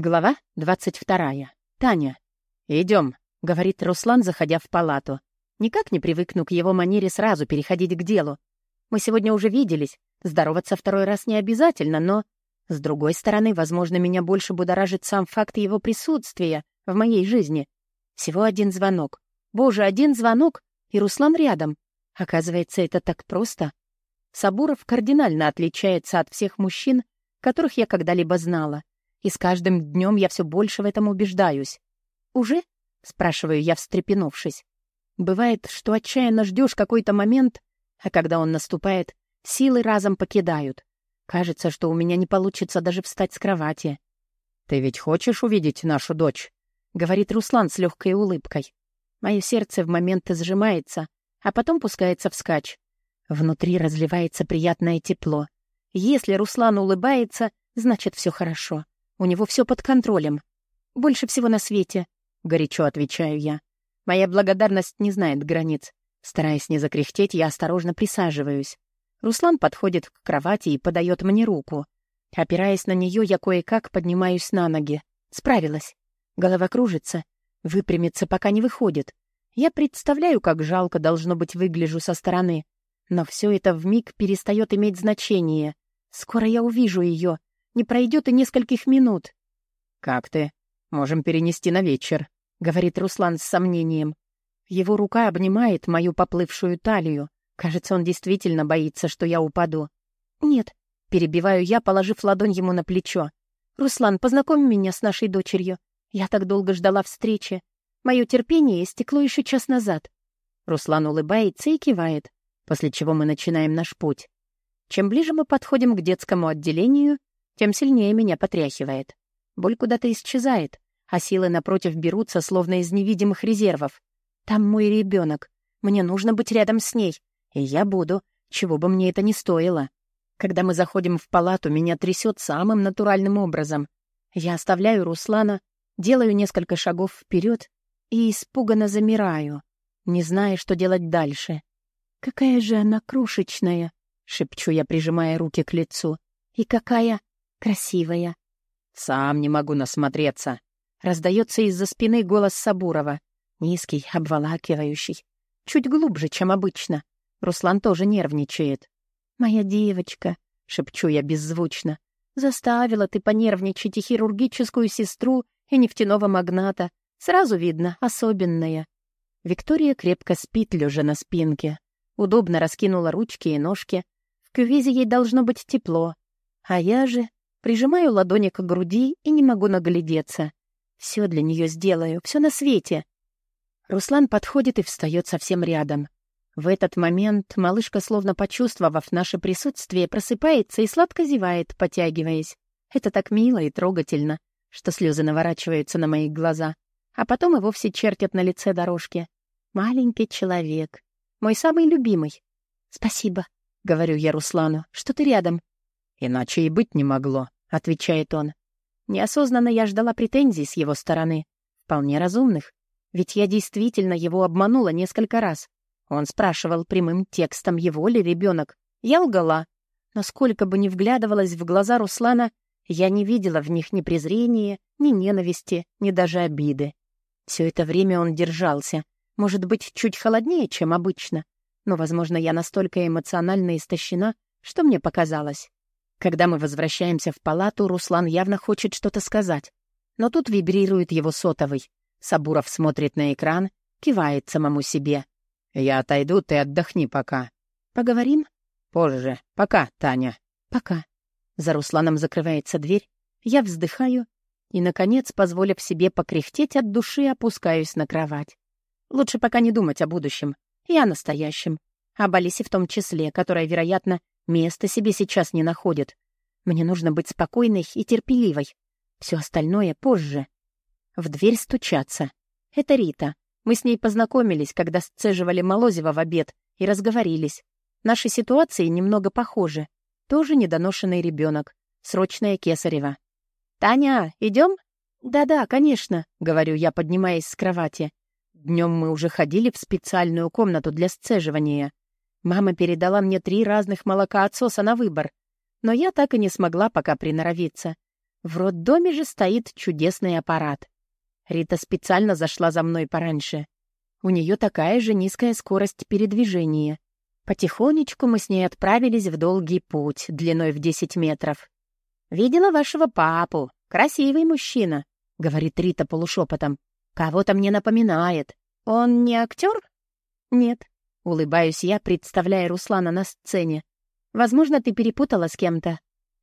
Глава двадцать вторая. Таня. Идем, говорит Руслан, заходя в палату. Никак не привыкну к его манере сразу переходить к делу. Мы сегодня уже виделись. Здороваться второй раз не обязательно, но... С другой стороны, возможно, меня больше будоражит сам факт его присутствия в моей жизни. Всего один звонок. Боже, один звонок, и Руслан рядом. Оказывается, это так просто. Сабуров кардинально отличается от всех мужчин, которых я когда-либо знала. И с каждым днем я все больше в этом убеждаюсь. «Уже?» — спрашиваю я, встрепенувшись. Бывает, что отчаянно ждешь какой-то момент, а когда он наступает, силы разом покидают. Кажется, что у меня не получится даже встать с кровати. «Ты ведь хочешь увидеть нашу дочь?» — говорит Руслан с легкой улыбкой. Мое сердце в момент сжимается, а потом пускается вскачь. Внутри разливается приятное тепло. Если Руслан улыбается, значит, все хорошо. У него все под контролем. Больше всего на свете, — горячо отвечаю я. Моя благодарность не знает границ. Стараясь не закряхтеть, я осторожно присаживаюсь. Руслан подходит к кровати и подает мне руку. Опираясь на нее, я кое-как поднимаюсь на ноги. Справилась. Голова кружится. Выпрямиться пока не выходит. Я представляю, как жалко должно быть выгляжу со стороны. Но все это вмиг перестает иметь значение. Скоро я увижу ее, не пройдет и нескольких минут. «Как ты? Можем перенести на вечер», — говорит Руслан с сомнением. Его рука обнимает мою поплывшую талию. Кажется, он действительно боится, что я упаду. «Нет», — перебиваю я, положив ладонь ему на плечо. «Руслан, познакомь меня с нашей дочерью. Я так долго ждала встречи. Мое терпение истекло еще час назад». Руслан улыбается и кивает, после чего мы начинаем наш путь. Чем ближе мы подходим к детскому отделению, тем сильнее меня потряхивает. Боль куда-то исчезает, а силы напротив берутся, словно из невидимых резервов. Там мой ребенок. Мне нужно быть рядом с ней. И я буду, чего бы мне это ни стоило. Когда мы заходим в палату, меня трясет самым натуральным образом. Я оставляю Руслана, делаю несколько шагов вперед и испуганно замираю, не зная, что делать дальше. «Какая же она крошечная!» — шепчу я, прижимая руки к лицу. «И какая Красивая. Сам не могу насмотреться. Раздается из-за спины голос Сабурова. Низкий, обволакивающий. Чуть глубже, чем обычно. Руслан тоже нервничает. «Моя девочка», — шепчу я беззвучно, «заставила ты понервничать и хирургическую сестру, и нефтяного магната. Сразу видно, особенная». Виктория крепко спит, лежа на спинке. Удобно раскинула ручки и ножки. В кювезе ей должно быть тепло. А я же Прижимаю ладони к груди и не могу наглядеться. Все для нее сделаю, все на свете. Руслан подходит и встает совсем рядом. В этот момент малышка, словно почувствовав наше присутствие, просыпается и сладко зевает, потягиваясь. Это так мило и трогательно, что слезы наворачиваются на мои глаза, а потом и вовсе чертят на лице дорожки. Маленький человек. Мой самый любимый. «Спасибо», — говорю я Руслану, — «что ты рядом. «Иначе и быть не могло», — отвечает он. Неосознанно я ждала претензий с его стороны. Вполне разумных. Ведь я действительно его обманула несколько раз. Он спрашивал прямым текстом, его ли ребенок. Я лгала. Но сколько бы ни вглядывалась в глаза Руслана, я не видела в них ни презрения, ни ненависти, ни даже обиды. Все это время он держался. Может быть, чуть холоднее, чем обычно. Но, возможно, я настолько эмоционально истощена, что мне показалось. Когда мы возвращаемся в палату, Руслан явно хочет что-то сказать. Но тут вибрирует его сотовый. Сабуров смотрит на экран, кивает самому себе. «Я отойду, ты отдохни пока». «Поговорим?» «Позже. Пока, Таня». «Пока». За Русланом закрывается дверь. Я вздыхаю и, наконец, позволив себе покряхтеть от души, опускаюсь на кровать. Лучше пока не думать о будущем и о настоящем. Об Алисе в том числе, которая, вероятно, Места себе сейчас не находит. Мне нужно быть спокойной и терпеливой. Все остальное позже. В дверь стучаться. Это Рита. Мы с ней познакомились, когда сцеживали Молозева в обед, и разговорились. Наши ситуации немного похожи. Тоже недоношенный ребенок. Срочная Кесарева. «Таня, идем? «Да-да, конечно», — говорю я, поднимаясь с кровати. Днем мы уже ходили в специальную комнату для сцеживания. Мама передала мне три разных молокоотсоса на выбор, но я так и не смогла пока приноровиться. В роддоме же стоит чудесный аппарат. Рита специально зашла за мной пораньше. У нее такая же низкая скорость передвижения. Потихонечку мы с ней отправились в долгий путь, длиной в 10 метров. «Видела вашего папу. Красивый мужчина», — говорит Рита полушепотом. «Кого-то мне напоминает. Он не актер?» «Нет», — улыбаюсь я, представляя Руслана на сцене. «Возможно, ты перепутала с кем-то.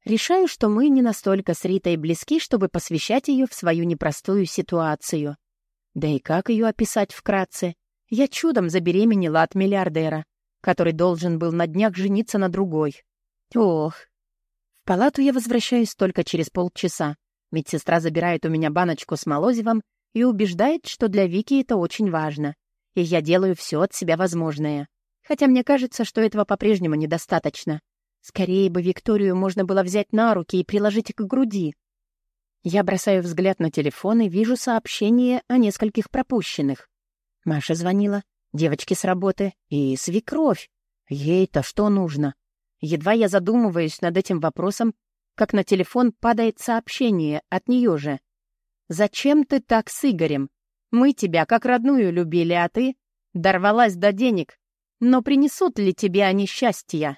Решаю, что мы не настолько с Ритой близки, чтобы посвящать ее в свою непростую ситуацию. Да и как ее описать вкратце? Я чудом забеременела от миллиардера который должен был на днях жениться на другой. Ох. В палату я возвращаюсь только через полчаса. Медсестра забирает у меня баночку с молозивом и убеждает, что для Вики это очень важно. И я делаю все от себя возможное. Хотя мне кажется, что этого по-прежнему недостаточно. Скорее бы Викторию можно было взять на руки и приложить к груди. Я бросаю взгляд на телефон и вижу сообщение о нескольких пропущенных. Маша звонила, девочки с работы и свекровь. Ей-то что нужно? Едва я задумываюсь над этим вопросом, как на телефон падает сообщение от нее же. «Зачем ты так с Игорем? Мы тебя как родную любили, а ты дорвалась до денег. Но принесут ли тебе они счастья?»